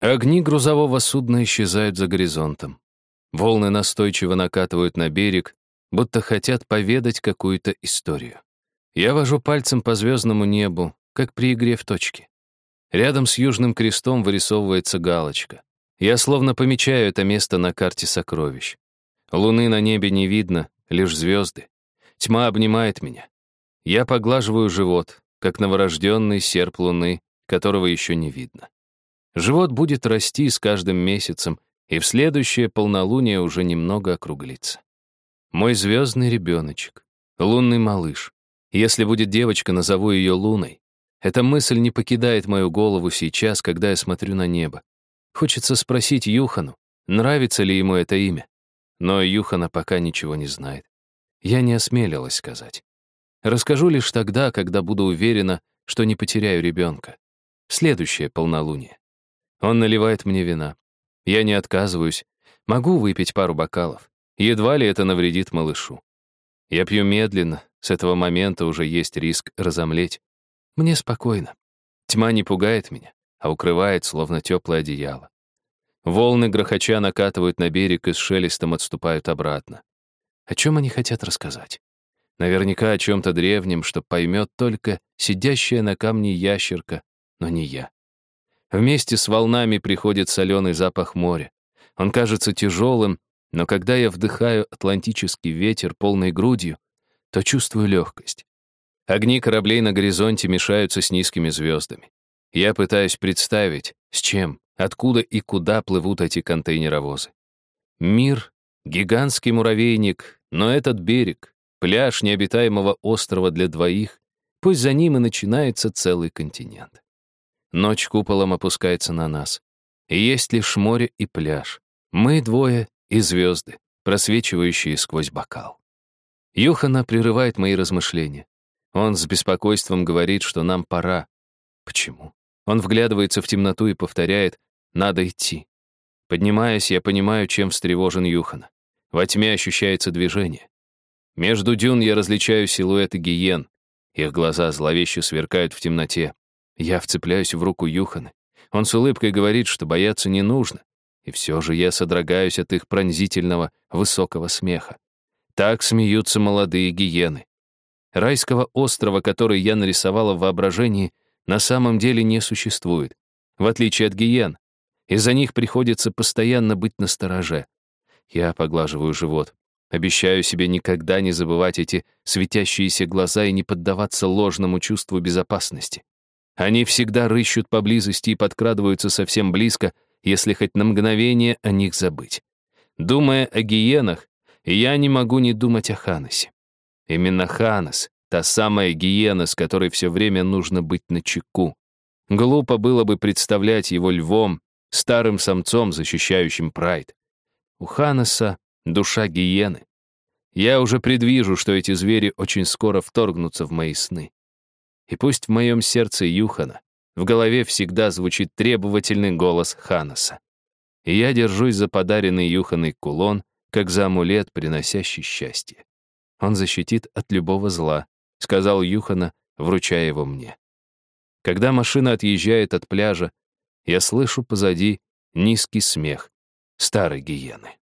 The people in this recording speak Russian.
Огни грузового судна исчезают за горизонтом. Волны настойчиво накатывают на берег, будто хотят поведать какую-то историю. Я вожу пальцем по звездному небу, как при игре в точки. Рядом с Южным крестом вырисовывается галочка. Я словно помечаю это место на карте сокровищ. Луны на небе не видно, лишь звезды. Тьма обнимает меня. Я поглаживаю живот, как новорожденный серп луны, которого еще не видно. Живот будет расти с каждым месяцем, и в следующее полнолуние уже немного округлится. Мой звездный ребеночек, лунный малыш. Если будет девочка, назову ее Луной. Эта мысль не покидает мою голову сейчас, когда я смотрю на небо. Хочется спросить Юхану, нравится ли ему это имя. Но Юхана пока ничего не знает. Я не осмелилась сказать. Расскажу лишь тогда, когда буду уверена, что не потеряю ребенка. Следующее полнолуние. Он наливает мне вина. Я не отказываюсь. Могу выпить пару бокалов. Едва ли это навредит малышу. Я пью медленно, с этого момента уже есть риск разомлеть. Мне спокойно. Тьма не пугает меня, а укрывает, словно теплое одеяло. Волны грохоча накатывают на берег и с шелестом отступают обратно. О чем они хотят рассказать? Наверняка о чем-то древнем, что поймет только сидящая на камне ящерка, но не я. Вместе с волнами приходит соленый запах моря. Он кажется тяжелым, но когда я вдыхаю атлантический ветер полной грудью, то чувствую легкость. Огни кораблей на горизонте мешаются с низкими звездами. Я пытаюсь представить, с чем, откуда и куда плывут эти контейнеровозы. Мир — гигантский муравейник, но этот берег — пляж необитаемого острова для двоих, пусть за ним и начинается целый континент. Ночь куполом опускается на нас. И есть лишь море и пляж. Мы двое и звезды, просвечивающие сквозь бокал. Юхана прерывает мои размышления. Он с беспокойством говорит, что нам пора. Почему? Он вглядывается в темноту и повторяет «надо идти». Поднимаясь, я понимаю, чем встревожен Юхана. Во тьме ощущается движение. Между дюн я различаю силуэты гиен. Их глаза зловеще сверкают в темноте. Я вцепляюсь в руку Юхана. Он с улыбкой говорит, что бояться не нужно. И все же я содрогаюсь от их пронзительного, высокого смеха. Так смеются молодые гиены. Райского острова, который я нарисовала в воображении, на самом деле не существует, в отличие от гиен. Из-за них приходится постоянно быть настороже. Я поглаживаю живот. Обещаю себе никогда не забывать эти светящиеся глаза и не поддаваться ложному чувству безопасности. Они всегда рыщут поблизости и подкрадываются совсем близко, если хоть на мгновение о них забыть. Думая о гиенах, я не могу не думать о Ханасе. Именно Ханас, та самая гиена, с которой все время нужно быть на чеку. Глупо было бы представлять его львом, старым самцом, защищающим прайд. У Ханаса душа гиены. Я уже предвижу, что эти звери очень скоро вторгнутся в мои сны. И пусть в моем сердце Юхана, в голове всегда звучит требовательный голос Ханаса. И я держусь за подаренный Юханой кулон, как за амулет, приносящий счастье. Он защитит от любого зла, сказал Юхана, вручая его мне. Когда машина отъезжает от пляжа, я слышу позади низкий смех старой гиены.